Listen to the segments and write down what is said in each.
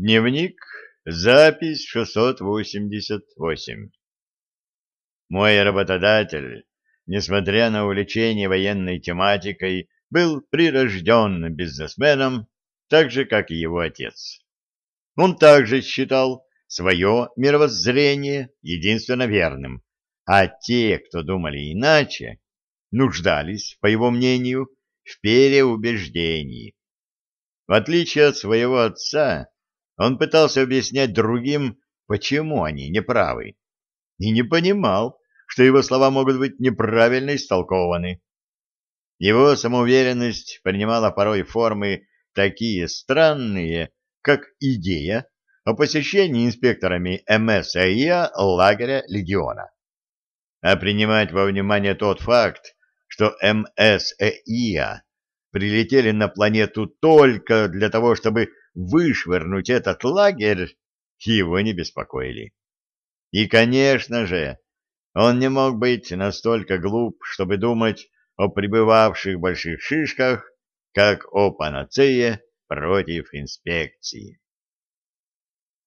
Дневник, запись 688. Мой работодатель, несмотря на увлечение военной тематикой, был прирожденным бизнесменом, так же, как и его отец. Он также считал свое мировоззрение единственно верным, а те, кто думали иначе, нуждались, по его мнению, в переубеждении. В отличие от своего отца, он пытался объяснять другим, почему они неправы, и не понимал, что его слова могут быть неправильно истолкованы. Его самоуверенность принимала порой формы такие странные, как идея о посещении инспекторами МСАИА лагеря легиона. А принимать во внимание тот факт, что МСАИА прилетели на планету только для того, чтобы вышвырнуть этот лагерь, его не беспокоили. И, конечно же, он не мог быть настолько глуп, чтобы думать о пребывавших больших шишках, как о панацее против инспекции.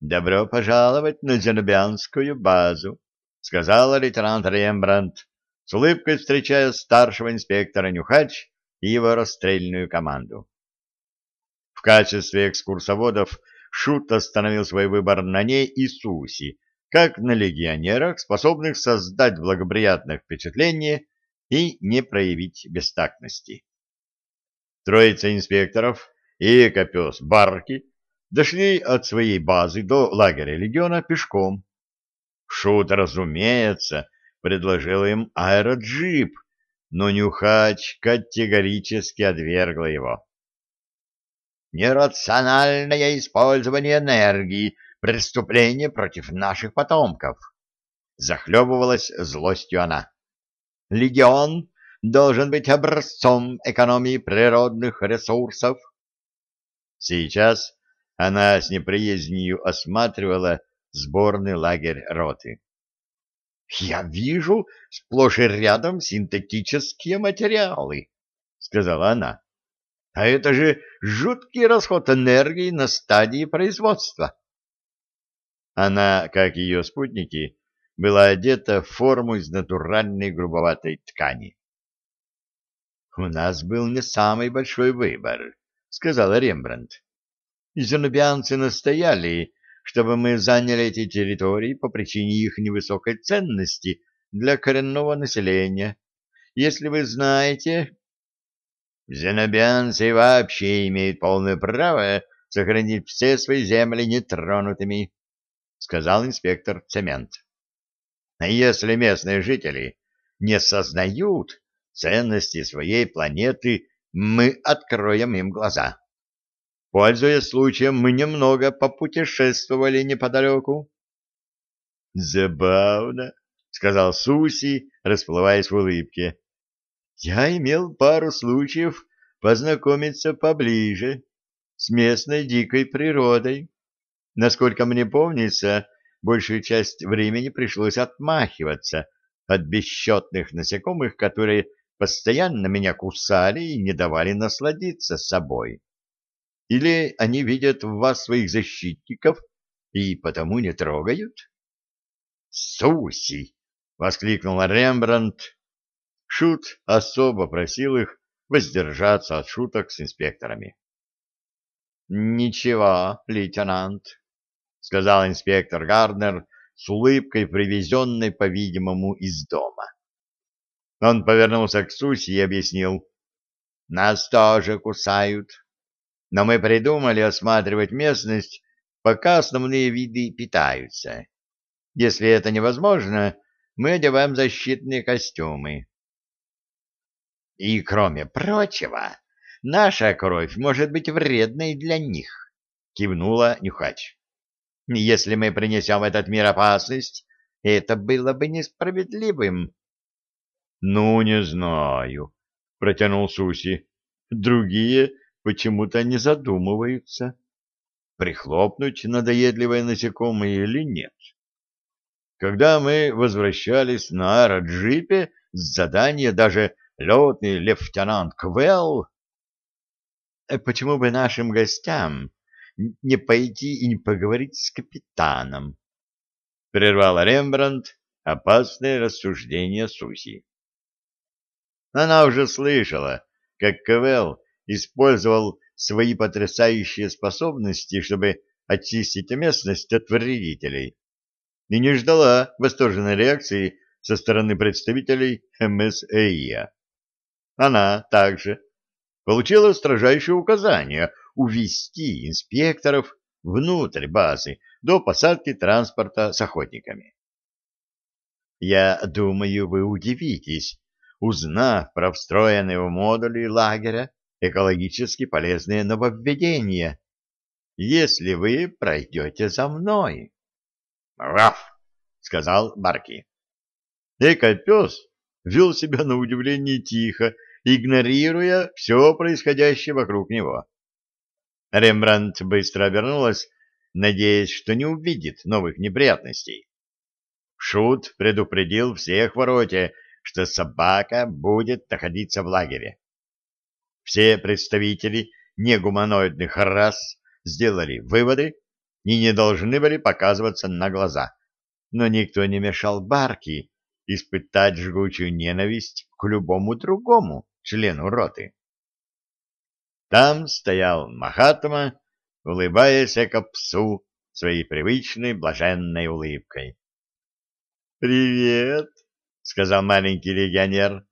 «Добро пожаловать на Зенобианскую базу», — сказал лейтенант Рембрандт, с улыбкой встречая старшего инспектора Нюхач и его расстрельную команду. В качестве экскурсоводов Шут остановил свой выбор на ней и Суси, как на легионерах, способных создать благоприятное впечатление и не проявить бестактности. Троица инспекторов и экопес Барки дошли от своей базы до лагеря легиона пешком. Шут, разумеется, предложил им аэроджип, но Нюхач категорически отвергла его нерациональное использование энергии, преступление против наших потомков. Захлебывалась злостью она. Легион должен быть образцом экономии природных ресурсов. Сейчас она с неприязнью осматривала сборный лагерь роты. «Я вижу сплошь и рядом синтетические материалы», — сказала она. А это же жуткий расход энергии на стадии производства. Она, как ее спутники, была одета в форму из натуральной грубоватой ткани. «У нас был не самый большой выбор», — сказала Рембрандт. «Зенобианцы настояли, чтобы мы заняли эти территории по причине их невысокой ценности для коренного населения. Если вы знаете, Зенобианцы вообще имеют полное право сохранить все свои земли нетронутыми, — сказал инспектор Цемент. А если местные жители не сознают ценности своей планеты, мы откроем им глаза. Пользуясь случаем, мы немного попутешествовали неподалеку. — Забавно, — сказал Суси, расплываясь в улыбке я имел пару случаев познакомиться поближе с местной дикой природой. Насколько мне помнится, большую часть времени пришлось отмахиваться от бесчетных насекомых, которые постоянно меня кусали и не давали насладиться собой. Или они видят в вас своих защитников и потому не трогают? «Суси!» — воскликнул Рембрандт, Шут особо просил их воздержаться от шуток с инспекторами. «Ничего, лейтенант», — сказал инспектор Гарднер с улыбкой, привезенной, по-видимому, из дома. Он повернулся к Суси и объяснил. «Нас тоже кусают, но мы придумали осматривать местность, пока основные виды питаются. Если это невозможно, мы одеваем защитные костюмы. И, кроме прочего, наша кровь может быть вредной для них, — кивнула Нюхач. Если мы принесем в этот мир опасность, это было бы несправедливым. — Ну, не знаю, — протянул Суси. Другие почему-то не задумываются, прихлопнуть надоедливое насекомое или нет. Когда мы возвращались на аэроджипе с задания даже летный лейтенант Квелл... Э, почему бы нашим гостям не пойти и не поговорить с капитаном? Прервал Рембрандт опасное рассуждение Суси. Она уже слышала, как Квелл использовал свои потрясающие способности, чтобы очистить местность от вредителей, и не ждала восторженной реакции со стороны представителей МСЭИА. Она также получила строжайшее указание увести инспекторов внутрь базы до посадки транспорта с охотниками. Я думаю, вы удивитесь, узнав про встроенные в модули лагеря экологически полезные нововведения, если вы пройдете за мной. — Раф! — сказал Барки. Эко-пес вел себя на удивление тихо, игнорируя все происходящее вокруг него. Рембрандт быстро обернулась, надеясь, что не увидит новых неприятностей. Шут предупредил всех в вороте, что собака будет находиться в лагере. Все представители негуманоидных рас сделали выводы и не должны были показываться на глаза. Но никто не мешал Барки испытать жгучую ненависть к любому другому члену роты. Там стоял Махатма, улыбаясь к псу своей привычной блаженной улыбкой. «Привет!» — сказал маленький легионер.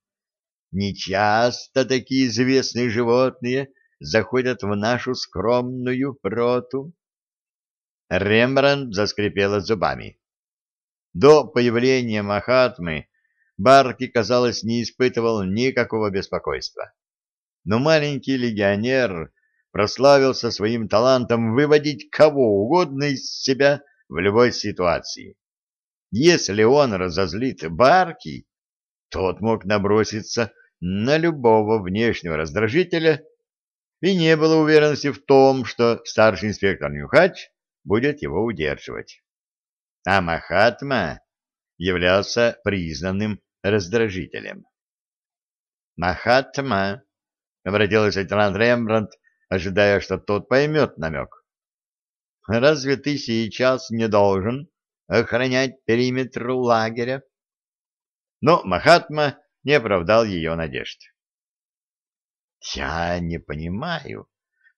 «Нечасто такие известные животные заходят в нашу скромную роту». Рембрандт заскрипела зубами. До появления Махатмы Барки, казалось, не испытывал никакого беспокойства. Но маленький легионер прославился своим талантом выводить кого угодно из себя в любой ситуации. Если он разозлит Барки, тот мог наброситься на любого внешнего раздражителя, и не было уверенности в том, что старший инспектор Нюхач будет его удерживать. А Махатма являлся признанным раздражителем. «Махатма», — обратилась лейтенант Рембрандт, ожидая, что тот поймет намек. «Разве ты сейчас не должен охранять периметр лагеря?» Но Махатма не оправдал ее надежд. «Я не понимаю,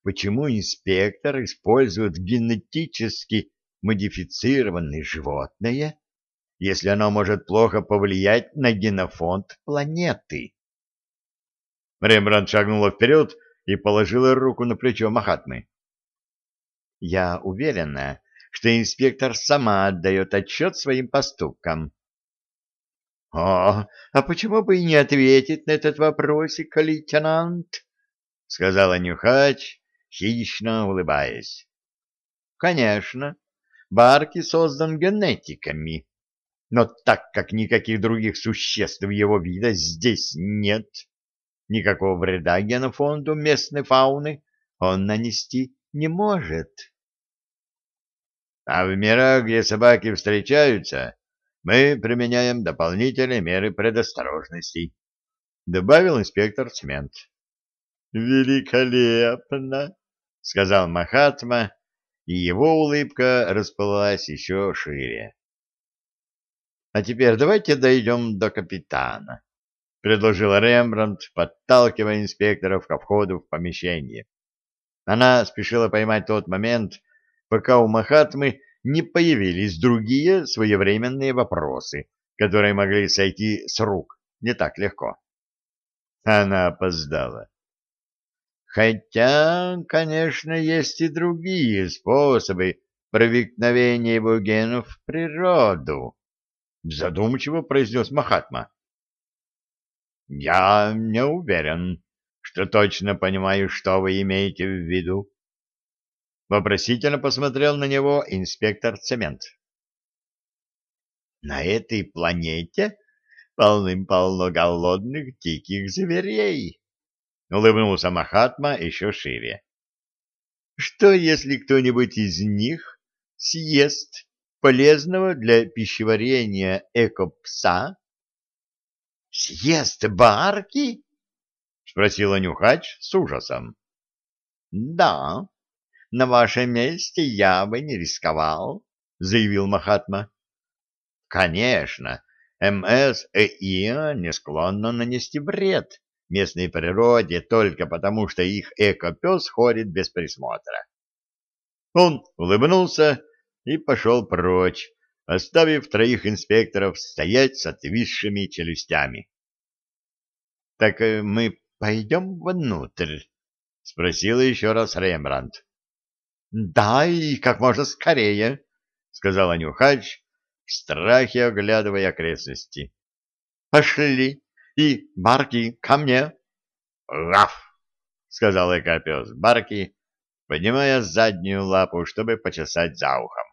почему инспектор использует генетически модифицированное животное, если оно может плохо повлиять на генофонд планеты. Рембрандт шагнула вперед и положила руку на плечо Махатмы. «Я уверена, что инспектор сама отдает отчет своим поступкам». «О, а почему бы и не ответить на этот вопросик, лейтенант?» — сказала Нюхач, хищно улыбаясь. «Конечно, Барки создан генетиками, но так как никаких других существ его вида здесь нет, никакого вреда генофонду местной фауны он нанести не может. А в мирах, где собаки встречаются, мы применяем дополнительные меры предосторожности, — добавил инспектор Цемент. — Великолепно! — сказал Махатма, и его улыбка расплылась еще шире. А теперь давайте дойдем до капитана, — предложила Рембрандт, подталкивая инспекторов ко входу в помещение. Она спешила поймать тот момент, пока у Махатмы не появились другие своевременные вопросы, которые могли сойти с рук не так легко. Она опоздала. Хотя, конечно, есть и другие способы проникновения его генов в природу. — задумчиво произнес Махатма. «Я не уверен, что точно понимаю, что вы имеете в виду». Вопросительно посмотрел на него инспектор Цемент. «На этой планете полным-полно голодных диких зверей», — улыбнулся Махатма еще шире. «Что, если кто-нибудь из них съест полезного для пищеварения экопса? — Съест барки? — спросила Нюхач с ужасом. — Да, на вашем месте я бы не рисковал, — заявил Махатма. Конечно, МС и ИА не склонна нанести вред местной природе только потому, что их эко-пес ходит без присмотра. Он улыбнулся и пошел прочь, оставив троих инспекторов стоять с отвисшими челюстями. — Так э, мы пойдем внутрь? — спросил еще раз Рембрандт. — Да, и как можно скорее, — сказал Нюхач, в страхе оглядывая окрестности. — Пошли, и Барки ко мне. — Раф! — сказал экопес Барки, поднимая заднюю лапу, чтобы почесать за ухом.